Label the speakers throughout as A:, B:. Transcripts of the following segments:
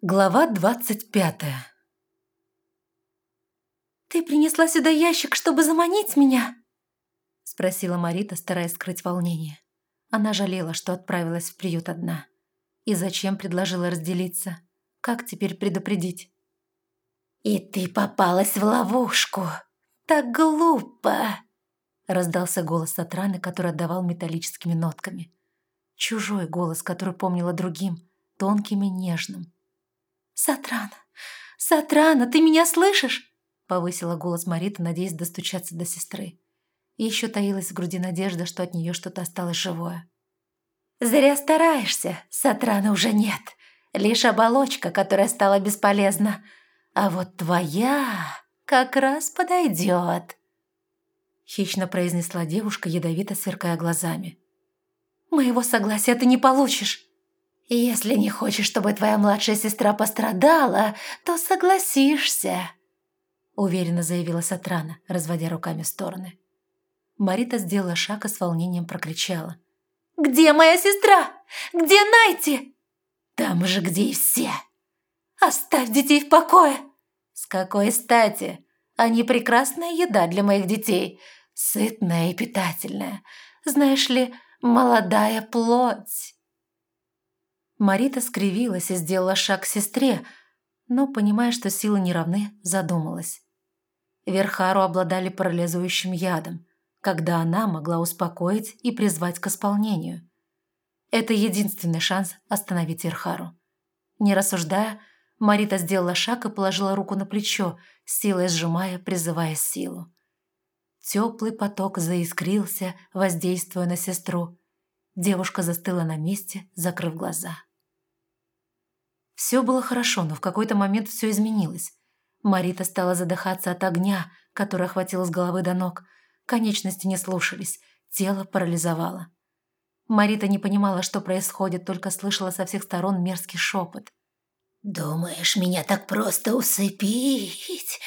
A: Глава двадцать пятая
B: «Ты принесла сюда ящик, чтобы заманить меня?» Спросила Марита, стараясь скрыть волнение. Она жалела, что отправилась в приют одна. И зачем предложила разделиться? Как теперь предупредить?
C: «И ты попалась в ловушку! Так глупо!» Раздался голос Сатраны, который отдавал металлическими нотками.
A: Чужой голос, который помнила другим, тонким и нежным.
B: «Сатрана! Сатрана, ты меня слышишь?» Повысила голос Марита, надеясь достучаться до сестры. Еще таилась в груди надежда, что от нее что-то осталось живое.
C: «Зря стараешься, Сатрана уже нет. Лишь оболочка, которая стала бесполезна. А вот твоя как раз подойдет»,
A: хищно произнесла девушка, ядовито сверкая глазами.
B: «Моего согласия ты не получишь!»
C: «Если не хочешь, чтобы твоя младшая сестра пострадала, то согласишься», уверенно заявила Сатрана, разводя руками в стороны.
A: Марита сделала шаг и с волнением прокричала.
B: «Где моя сестра? Где Найти?»
C: «Там же, где и все!»
B: «Оставь детей в покое!»
C: «С какой стати? Они прекрасная еда для моих детей, сытная и питательная. Знаешь ли, молодая плоть».
A: Марита скривилась и сделала шаг к сестре, но, понимая, что силы не равны, задумалась. Верхару обладали парализующим ядом, когда она могла успокоить и призвать к исполнению. Это единственный шанс остановить Верхару. Не рассуждая, Марита сделала шаг и положила руку на плечо, силой сжимая, призывая силу. Теплый поток заискрился, воздействуя на сестру. Девушка застыла на месте, закрыв глаза. Все было хорошо, но в какой-то момент все изменилось. Марита стала задыхаться от огня, который охватил с головы до ног. Конечности не слушались, тело парализовало. Марита не понимала, что происходит, только слышала со всех сторон мерзкий шепот.
C: «Думаешь, меня так просто усыпить?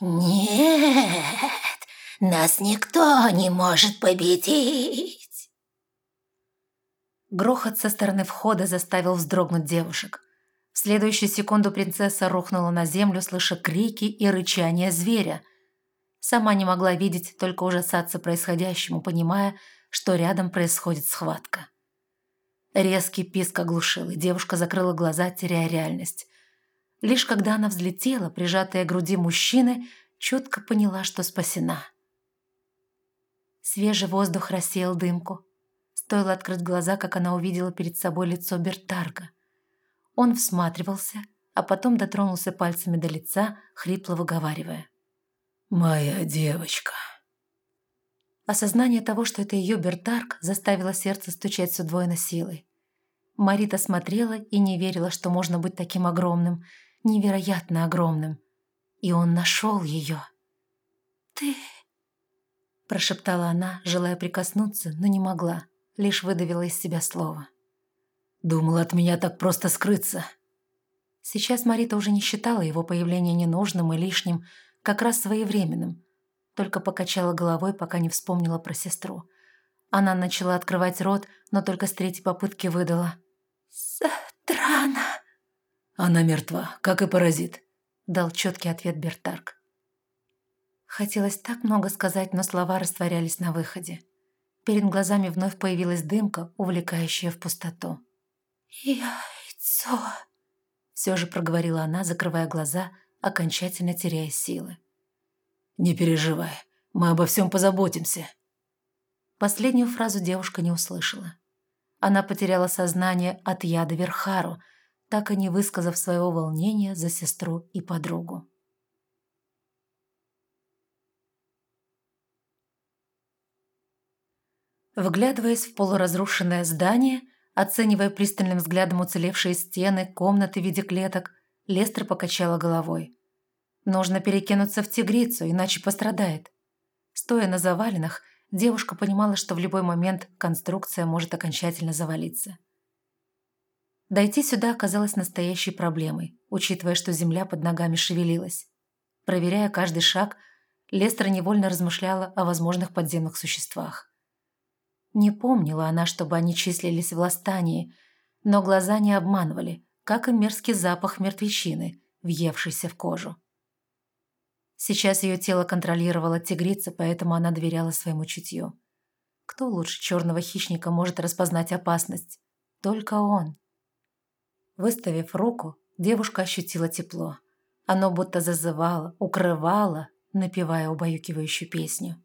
C: Нет, нас никто не может победить!»
A: Грохот со стороны входа заставил вздрогнуть девушек. В следующую секунду принцесса рухнула на землю, слыша крики и рычание зверя. Сама не могла видеть, только ужасаться происходящему, понимая, что рядом происходит схватка. Резкий писк оглушил, и девушка закрыла глаза, теряя реальность. Лишь когда она взлетела, прижатая к груди мужчины, четко поняла, что спасена. Свежий воздух рассеял дымку. Стоило открыть глаза, как она увидела перед собой лицо Бертарга. Он всматривался, а потом дотронулся пальцами до лица, хрипло выговаривая.
D: «Моя девочка».
A: Осознание того, что это ее Бертарк, заставило сердце стучать с удвоенной силой. Марита смотрела и не верила, что можно быть таким огромным, невероятно огромным. И он нашел ее.
B: «Ты...»
A: Прошептала она, желая прикоснуться, но не могла, лишь выдавила из себя слово.
D: Думала от меня так просто скрыться.
A: Сейчас Марита уже не считала его появление ненужным и лишним, как раз своевременным. Только покачала головой, пока не вспомнила про сестру. Она начала открывать рот, но только с третьей попытки выдала.
B: «Сатрана!»
D: «Она мертва, как и паразит», —
A: дал четкий ответ Бертарк. Хотелось так много сказать, но слова растворялись на выходе. Перед глазами вновь появилась дымка, увлекающая в пустоту.
B: «Яйцо!»
A: Все же проговорила она, закрывая глаза, окончательно теряя силы.
D: «Не переживай, мы обо всем позаботимся».
A: Последнюю фразу девушка не услышала. Она потеряла сознание от яда Верхару, так и не высказав своего волнения за сестру и подругу. Вглядываясь в полуразрушенное здание, Оценивая пристальным взглядом уцелевшие стены, комнаты в виде клеток, Лестер покачала головой. Нужно перекинуться в тигрицу, иначе пострадает. Стоя на завалинах, девушка понимала, что в любой момент конструкция может окончательно завалиться. Дойти сюда оказалось настоящей проблемой, учитывая, что земля под ногами шевелилась. Проверяя каждый шаг, Лестер невольно размышляла о возможных подземных существах. Не помнила она, чтобы они числились в восстании, но глаза не обманывали. как и мерзкий запах мертвечины, въевшийся в кожу. Сейчас ее тело контролировала тигрица, поэтому она доверяла своему чутью. Кто лучше черного хищника может распознать опасность? Только он. Выставив руку, девушка ощутила тепло. Оно будто зазывало, укрывало, напевая убаюкивающую песню.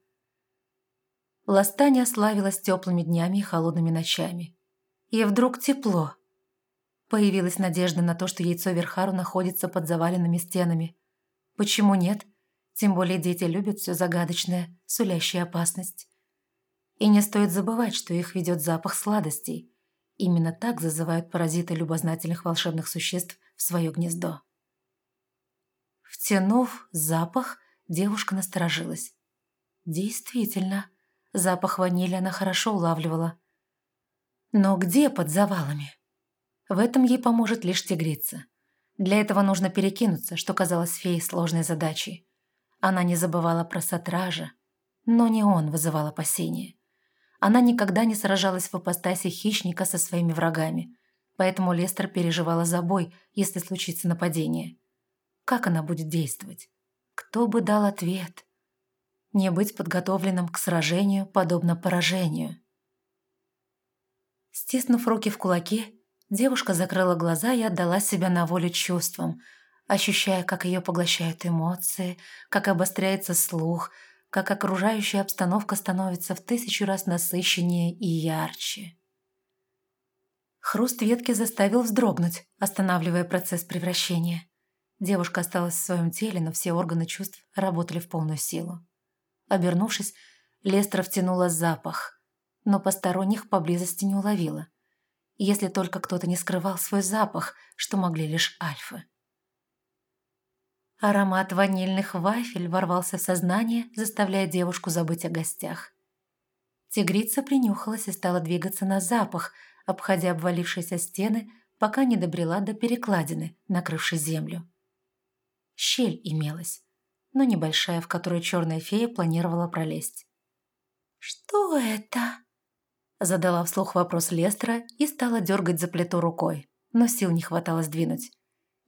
A: Ластания славилась теплыми днями и холодными ночами. И вдруг тепло. Появилась надежда на то, что яйцо Верхару находится под заваленными стенами. Почему нет? Тем более дети любят все загадочное, сулящее опасность. И не стоит забывать, что их ведет запах сладостей. Именно так зазывают паразиты любознательных волшебных существ в свое гнездо. Втянув запах, девушка насторожилась. Действительно, запах ванили она хорошо улавливала. Но где под завалами? В этом ей поможет лишь тигрица. Для этого нужно перекинуться, что казалось фее сложной задачей. Она не забывала про Сатража, но не он вызывал опасения. Она никогда не сражалась в апостасе хищника со своими врагами, поэтому Лестер переживала за бой, если случится нападение. Как она будет действовать? Кто бы дал ответ? Не быть подготовленным к сражению подобно поражению. Стиснув руки в кулаки, Девушка закрыла глаза и отдала себя на волю чувствам, ощущая, как ее поглощают эмоции, как обостряется слух, как окружающая обстановка становится в тысячу раз насыщеннее и ярче. Хруст ветки заставил вздрогнуть, останавливая процесс превращения. Девушка осталась в своем теле, но все органы чувств работали в полную силу. Обернувшись, Лестра втянула запах, но посторонних поблизости не уловила – если только кто-то не скрывал свой запах, что могли лишь альфы. Аромат ванильных вафель ворвался в сознание, заставляя девушку забыть о гостях. Тигрица принюхалась и стала двигаться на запах, обходя обвалившиеся стены, пока не добрела до перекладины, накрывшей землю. Щель имелась, но небольшая, в которую черная фея планировала пролезть.
C: «Что это?»
A: Задала вслух вопрос Лестра и стала дергать за плиту рукой, но сил не хватало сдвинуть.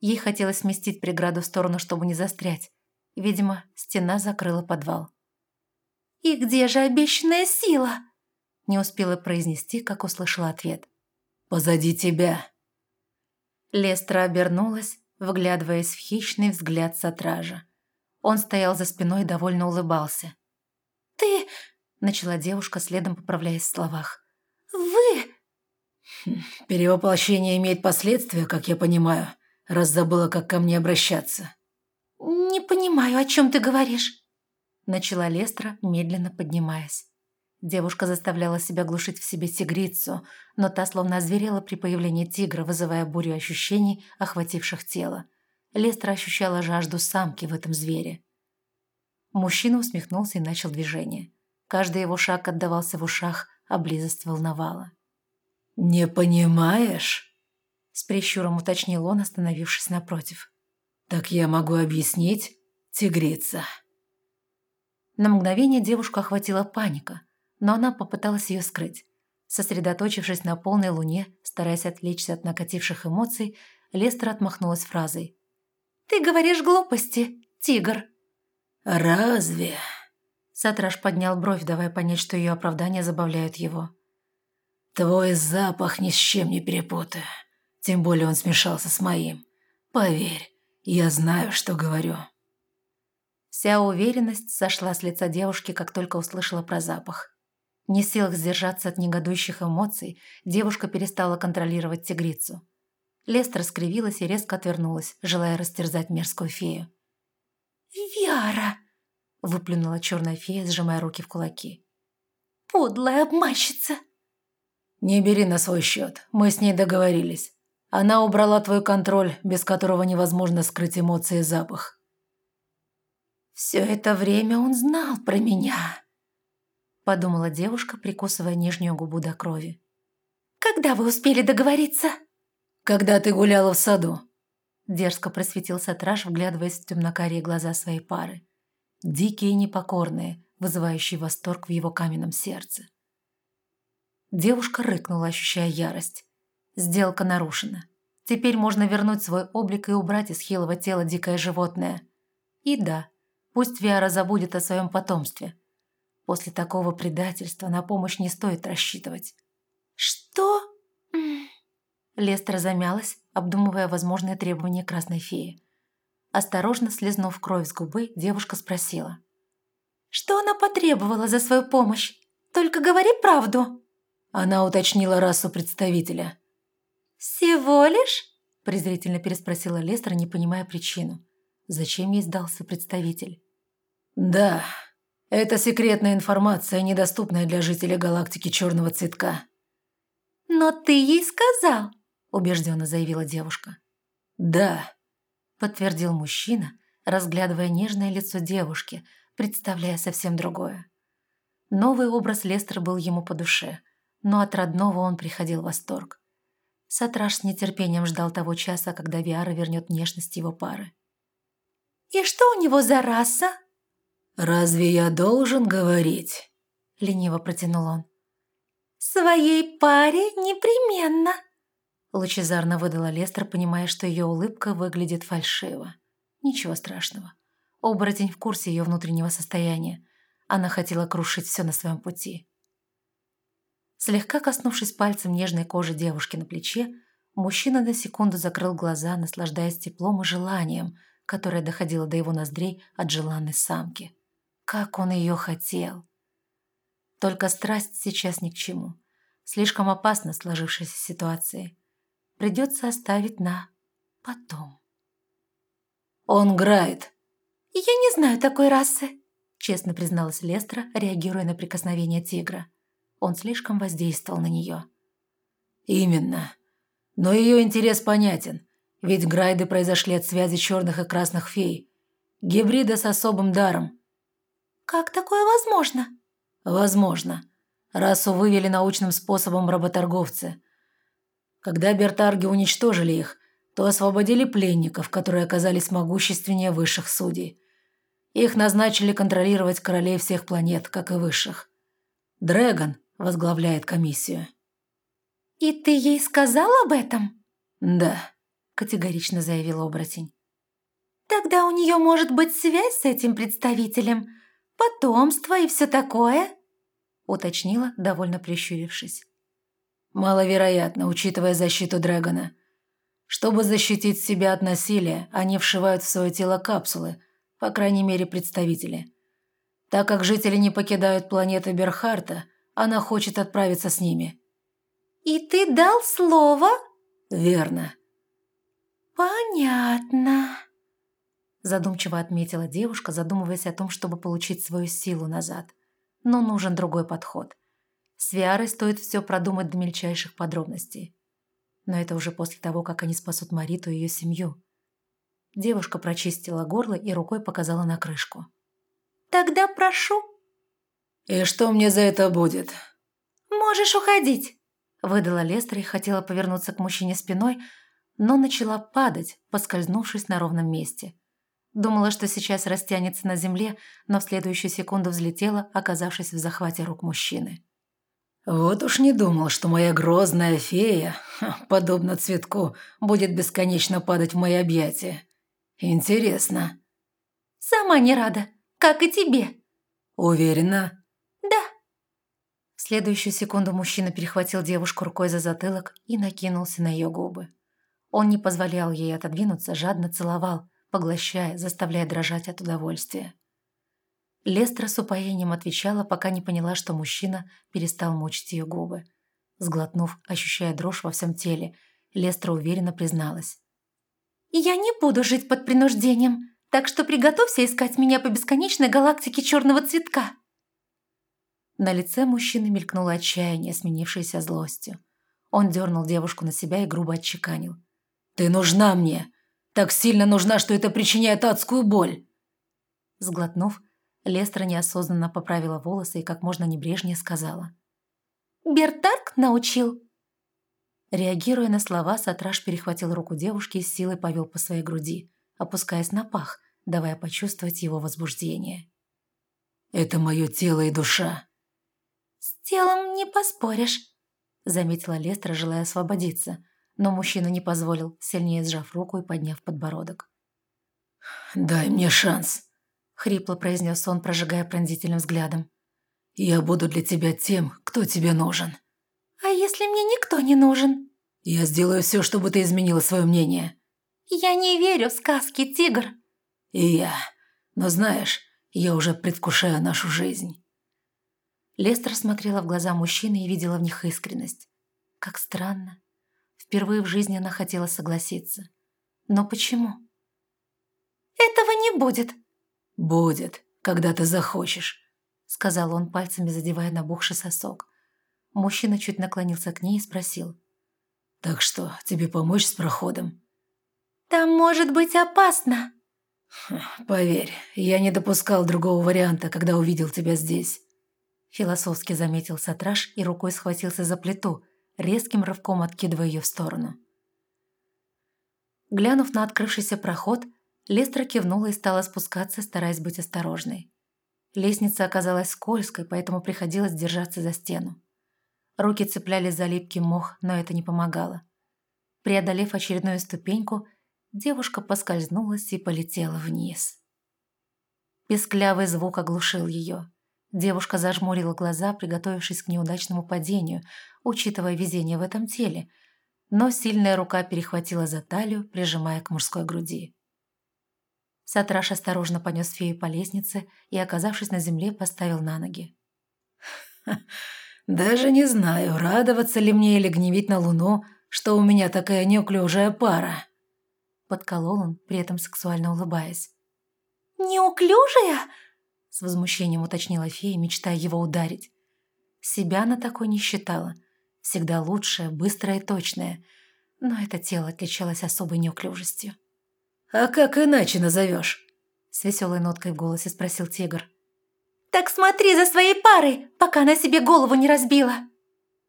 A: Ей хотелось сместить преграду в сторону, чтобы не застрять. Видимо, стена закрыла подвал.
C: «И где же обещанная сила?»
A: Не успела произнести, как услышала ответ.
D: «Позади тебя!»
A: Лестра обернулась, вглядываясь в хищный взгляд Сатража. Он стоял за спиной и довольно улыбался.
C: «Ты...»
A: — начала девушка, следом поправляясь в словах.
C: «Вы...»
D: «Перевоплощение имеет последствия, как я понимаю, раз забыла, как ко мне обращаться».
C: «Не понимаю, о чем ты говоришь?»
A: Начала Лестра, медленно поднимаясь. Девушка заставляла себя глушить в себе тигрицу, но та словно озверела при появлении тигра, вызывая бурю ощущений, охвативших тело. Лестра ощущала жажду самки в этом звере. Мужчина усмехнулся и начал движение. Каждый его шаг отдавался в ушах, а близость волновала.
D: «Не понимаешь?»
A: С прищуром уточнил он, остановившись напротив.
D: «Так я могу объяснить, тигрица».
A: На мгновение девушку охватила паника, но она попыталась ее скрыть. Сосредоточившись на полной луне, стараясь отвлечься от накативших эмоций, Лестер отмахнулась фразой.
C: «Ты говоришь глупости, тигр».
D: «Разве?»
A: Сатраш поднял бровь, давая понять, что ее оправдания забавляют его.
D: «Твой запах ни с чем не перепутаю. Тем более он смешался с моим. Поверь, я знаю, что говорю».
A: Вся уверенность сошла с лица девушки, как только услышала про запах. Не в силах сдержаться от негодующих эмоций, девушка перестала контролировать тигрицу. Лестер скривилась и резко отвернулась, желая растерзать мерзкую фею.
C: «Виара!»
A: выплюнула черная фея, сжимая руки в кулаки.
C: «Подлая обманщица!»
D: «Не бери на свой счет, мы с ней договорились. Она убрала твой контроль, без которого невозможно скрыть эмоции и запах».
C: «Все это время он знал про меня», — подумала девушка, прикусывая нижнюю губу до крови. «Когда вы успели договориться?»
D: «Когда ты гуляла в саду», —
A: дерзко просветил Сатраш, вглядываясь в темнокарие глаза своей пары дикие и непокорные, вызывающие восторг в его каменном сердце. Девушка рыкнула, ощущая ярость. Сделка нарушена. Теперь можно вернуть свой облик и убрать из хилого тела дикое животное. И да, пусть Виара забудет о своем потомстве. После такого предательства на помощь не стоит рассчитывать.
C: «Что?»
A: Лестра замялась, обдумывая возможные требования красной феи. Осторожно слезнув кровь с губы, девушка спросила.
C: «Что она потребовала за свою помощь? Только говори правду!»
D: Она уточнила расу представителя.
C: «Всего лишь?»
A: – презрительно переспросила Лестра, не понимая причину. Зачем ей сдался представитель?
D: «Да, это секретная информация, недоступная для жителей галактики Черного Цветка».
C: «Но ты ей сказал!»
A: – убежденно заявила девушка.
D: «Да», –
A: подтвердил мужчина, разглядывая нежное лицо девушки, представляя совсем другое. Новый образ Лестера был ему по душе, но от родного он приходил в восторг. Сатраш с нетерпением ждал того часа, когда Виара вернет внешность его пары.
C: «И что у него за раса?»
D: «Разве я должен говорить?»
A: — лениво протянул он.
C: «Своей паре непременно!»
A: Лучезарно выдала Лестер, понимая, что ее улыбка выглядит фальшиво. Ничего страшного. Оборотень в курсе ее внутреннего состояния. Она хотела крушить все на своем пути. Слегка коснувшись пальцем нежной кожи девушки на плече, мужчина на секунду закрыл глаза, наслаждаясь теплом и желанием, которое доходило до его ноздрей от желанной самки. Как он ее хотел! Только страсть сейчас ни к чему. Слишком опасно сложившейся ситуации. Придется оставить на потом.
D: «Он грает!»
C: «Я не знаю такой расы», —
A: честно призналась Лестра, реагируя на прикосновение тигра. Он слишком воздействовал на нее.
D: «Именно. Но ее интерес понятен, ведь грайды произошли от связи черных и красных фей. Гибрида с особым даром».
C: «Как такое возможно?»
D: «Возможно. Расу вывели научным способом работорговцы. Когда бертарги уничтожили их, то освободили пленников, которые оказались могущественнее высших судей. Их назначили контролировать королей всех планет, как и высших. Дрэгон возглавляет комиссию.
C: «И ты ей сказал об этом?»
D: «Да», —
A: категорично заявил оборотень.
C: «Тогда у нее может быть связь с этим представителем, потомство и все такое?»
A: — уточнила, довольно прищурившись.
D: «Маловероятно, учитывая защиту Дрэгона. Чтобы защитить себя от насилия, они вшивают в свое тело капсулы, по крайней мере, представители. Так как жители не покидают планеты Берхарта, она хочет отправиться с ними».
C: «И ты дал слово?»
D: «Верно».
C: «Понятно», –
A: задумчиво отметила девушка, задумываясь о том, чтобы получить свою силу назад. Но нужен другой подход. С Виарой стоит все продумать до мельчайших подробностей. Но это уже после того, как они спасут Мариту и ее семью. Девушка прочистила горло и рукой показала на крышку.
C: «Тогда прошу».
D: «И что мне за это будет?»
C: «Можешь уходить», –
A: выдала Лестер и хотела повернуться к мужчине спиной, но начала падать, поскользнувшись на ровном месте. Думала, что сейчас растянется на земле, но в следующую секунду взлетела, оказавшись в захвате рук мужчины.
D: «Вот уж не думал, что моя грозная фея, подобно цветку, будет бесконечно падать в мои объятия. Интересно».
C: «Сама не рада, как и тебе».
D: «Уверена?»
A: В следующую секунду мужчина перехватил девушку рукой за затылок и накинулся на ее губы. Он не позволял ей отодвинуться, жадно целовал, поглощая, заставляя дрожать от удовольствия. Лестра с упоением отвечала, пока не поняла, что мужчина перестал мучить ее губы. Сглотнув, ощущая дрожь во всем теле, Лестра уверенно призналась.
C: «Я не буду жить под принуждением, так что приготовься искать меня по бесконечной галактике черного цветка».
A: На лице мужчины мелькнуло отчаяние, сменившееся злостью. Он дернул девушку на себя и грубо отчеканил.
D: «Ты нужна мне! Так сильно нужна, что это причиняет адскую боль!»
A: Сглотнув, Лестра неосознанно поправила волосы и как можно небрежнее сказала.
C: «Бертарк научил?»
A: Реагируя на слова, Сатраш перехватил руку девушки и с силой повел по своей груди, опускаясь на пах, давая почувствовать его возбуждение.
D: «Это мое тело и душа»,
C: «С телом не поспоришь», —
A: заметила Лестра, желая освободиться. но мужчина не позволил, сильнее сжав руку и подняв подбородок.
D: «Дай мне шанс», —
A: хрипло произнес он, прожигая пронзительным взглядом.
D: «Я буду для тебя тем, кто тебе нужен».
C: «А если мне никто не нужен?»
D: «Я сделаю все, чтобы ты изменила свое мнение».
C: «Я не верю в сказки, тигр».
D: «И я. Но знаешь, я уже предвкушаю нашу жизнь».
A: Лестер смотрела в глаза мужчины и видела в них искренность. Как странно. Впервые в жизни она хотела согласиться. Но почему?
C: «Этого не будет».
D: «Будет, когда ты захочешь», —
A: сказал он, пальцами задевая набухший сосок. Мужчина чуть наклонился к ней и спросил.
D: «Так что, тебе помочь с проходом?»
C: «Там может быть опасно».
D: «Поверь, я не допускал другого варианта, когда увидел тебя здесь».
A: Философски заметил Сатраш и рукой схватился за плиту, резким рывком откидывая ее в сторону. Глянув на открывшийся проход, Лестра кивнула и стала спускаться, стараясь быть осторожной. Лестница оказалась скользкой, поэтому приходилось держаться за стену. Руки цеплялись за липкий мох, но это не помогало. Преодолев очередную ступеньку, девушка поскользнулась и полетела вниз. Песклявый звук оглушил ее. Девушка зажмурила глаза, приготовившись к неудачному падению, учитывая везение в этом теле, но сильная рука перехватила за талию, прижимая к мужской груди. Сатраш осторожно понес фею по лестнице и, оказавшись на земле, поставил на ноги.
D: «Даже не знаю, радоваться ли мне или гневить на луну, что у меня такая неуклюжая пара»,
A: подколол он, при этом сексуально улыбаясь.
C: «Неуклюжая?»
A: с возмущением уточнила фея, мечтая его ударить. Себя она такой не считала. Всегда лучшая, быстрая и точная. Но это тело отличалось особой неуклюжестью.
D: «А как иначе назовешь?»
A: С веселой ноткой в голосе спросил тигр.
C: «Так смотри за своей парой, пока она себе голову не разбила!»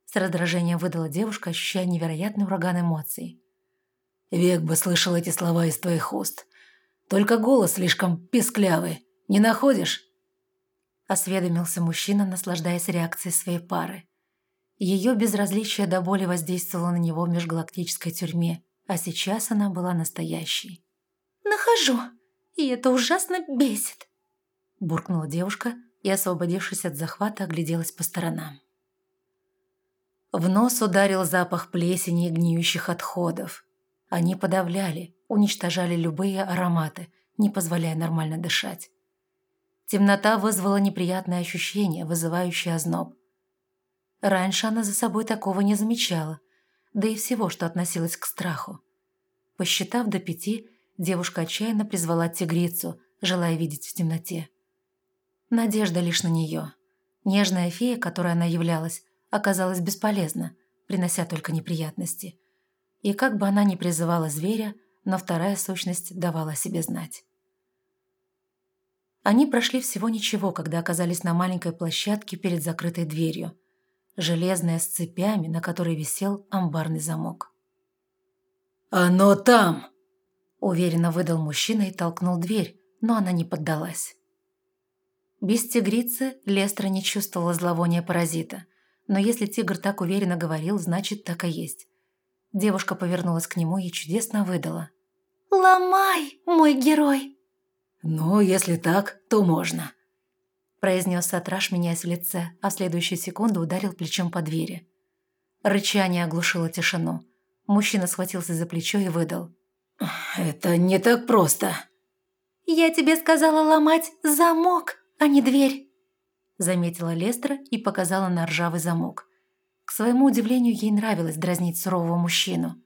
A: С раздражением выдала девушка, ощущая невероятный ураган эмоций.
D: «Век бы слышал эти слова из твоих уст. Только голос слишком писклявый. Не находишь?»
A: Осведомился мужчина, наслаждаясь реакцией своей пары. Ее безразличие до боли воздействовало на него в межгалактической тюрьме, а сейчас она была настоящей.
C: «Нахожу, и это ужасно бесит», –
A: буркнула девушка и, освободившись от захвата, огляделась по сторонам. В нос ударил запах плесени и гниющих отходов. Они подавляли, уничтожали любые ароматы, не позволяя нормально дышать. Темнота вызвала неприятное ощущение, вызывающее озноб. Раньше она за собой такого не замечала, да и всего, что относилось к страху. Посчитав до пяти, девушка отчаянно призвала тигрицу, желая видеть в темноте. Надежда лишь на нее. Нежная фея, которой она являлась, оказалась бесполезна, принося только неприятности. И как бы она ни призывала зверя, но вторая сущность давала о себе знать. Они прошли всего ничего, когда оказались на маленькой площадке перед закрытой дверью. Железная с цепями, на которой висел амбарный замок.
D: «Оно там!»
A: Уверенно выдал мужчина и толкнул дверь, но она не поддалась. Без тигрицы Лестра не чувствовала зловония паразита, но если тигр так уверенно говорил, значит, так и есть. Девушка повернулась к нему и чудесно выдала.
C: «Ломай, мой герой!»
D: «Ну, если так, то можно», –
A: произнес Сатраш, меняясь в лице, а в следующую секунду ударил плечом по двери. Рычание оглушило тишину. Мужчина схватился за плечо и выдал.
D: «Это не так просто».
C: «Я тебе сказала ломать замок, а не дверь», –
A: заметила Лестра и показала на ржавый замок. К своему удивлению, ей нравилось дразнить сурового мужчину.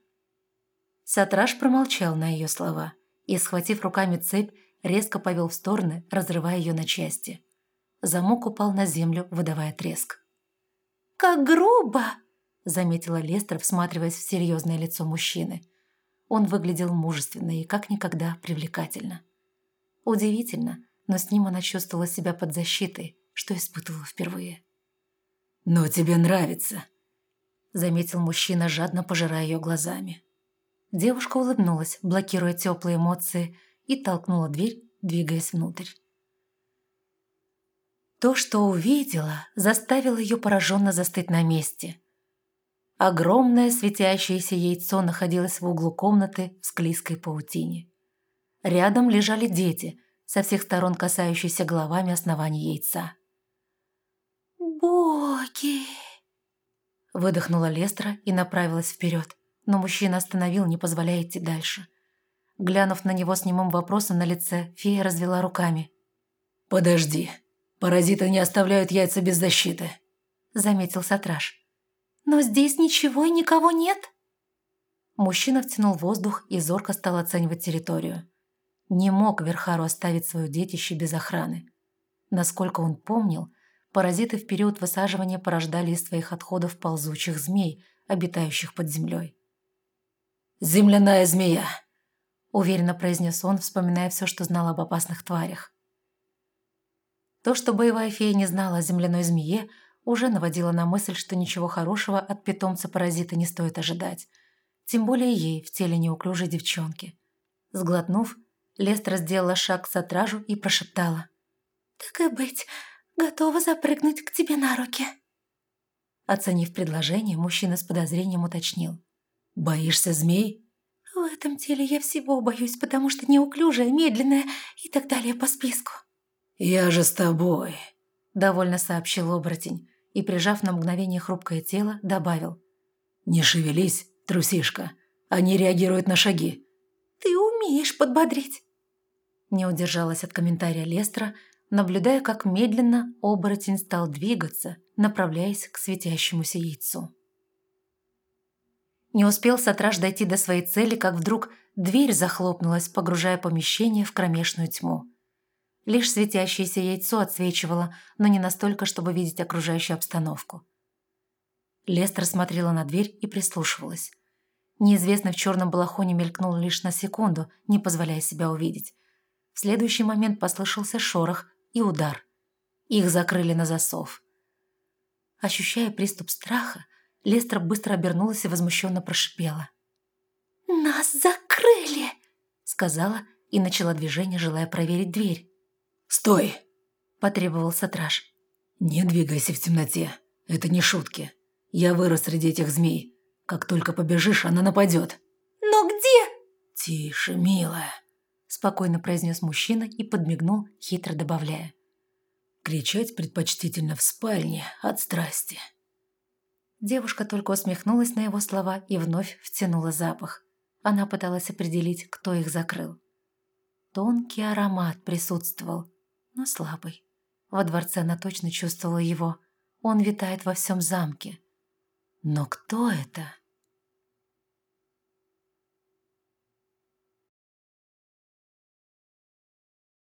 A: Сатраш промолчал на ее слова и, схватив руками цепь, резко повел в стороны, разрывая ее на части. Замок упал на землю, выдавая треск.
C: «Как грубо!»
A: – заметила Лестер, всматриваясь в серьезное лицо мужчины. Он выглядел мужественно и как никогда привлекательно. Удивительно, но с ним она чувствовала себя под защитой, что испытывала впервые.
D: «Но тебе нравится», –
A: заметил мужчина, жадно пожирая ее глазами. Девушка улыбнулась, блокируя теплые эмоции, и толкнула дверь, двигаясь внутрь. То, что увидела, заставило ее пораженно застыть на месте. Огромное светящееся яйцо находилось в углу комнаты в склизкой паутине. Рядом лежали дети, со всех сторон касающиеся головами основания яйца.
C: «Боги!»
A: Выдохнула Лестра и направилась вперед, но мужчина остановил, не позволяя идти дальше. Глянув на него с немым вопросом на лице, фея развела руками.
D: «Подожди, паразиты не оставляют яйца без защиты», —
A: заметил Сатраш.
C: «Но здесь ничего и никого нет».
A: Мужчина втянул воздух и зорко стал оценивать территорию. Не мог Верхару оставить свое детище без охраны. Насколько он помнил, паразиты в период высаживания порождали из своих отходов ползучих змей, обитающих под землей.
D: «Земляная змея!»
A: – уверенно произнес он, вспоминая все, что знал об опасных тварях. То, что боевая фея не знала о земляной змее, уже наводило на мысль, что ничего хорошего от питомца-паразита не стоит ожидать. Тем более ей в теле неуклюжей девчонки. Сглотнув, Лестра сделала шаг к сатражу и прошептала.
C: «Так и быть, готова запрыгнуть к тебе на руки».
A: Оценив предложение, мужчина с подозрением уточнил. «Боишься змей?»
C: «В этом теле я всего боюсь, потому что неуклюжая, медленная и так далее по списку».
D: «Я же с тобой», —
A: довольно сообщил оборотень и, прижав на мгновение хрупкое тело, добавил.
D: «Не шевелись, трусишка, они реагируют на шаги».
C: «Ты умеешь подбодрить».
A: Не удержалась от комментария Лестра, наблюдая, как медленно оборотень стал двигаться, направляясь к светящемуся яйцу. Не успел Сатраж дойти до своей цели, как вдруг дверь захлопнулась, погружая помещение в кромешную тьму. Лишь светящееся яйцо отсвечивало, но не настолько, чтобы видеть окружающую обстановку. Лестер смотрела на дверь и прислушивалась. Неизвестный в черном балахоне мелькнул лишь на секунду, не позволяя себя увидеть. В следующий момент послышался шорох и удар. Их закрыли на засов. Ощущая приступ страха, Лестра быстро обернулась и возмущенно прошипела.
C: «Нас закрыли!»
A: — сказала и начала движение, желая проверить дверь.
D: «Стой!»
A: — потребовал Сатраж.
D: «Не двигайся в темноте. Это не шутки. Я вырос среди этих змей. Как только побежишь, она нападет».
C: «Но где?»
D: «Тише, милая», —
A: спокойно произнес мужчина и подмигнул, хитро добавляя.
D: «Кричать предпочтительно в спальне от страсти».
A: Девушка только усмехнулась на его слова и вновь втянула запах. Она пыталась определить, кто их закрыл. Тонкий аромат присутствовал, но слабый. Во дворце она точно чувствовала его. Он витает во всем замке. Но кто это?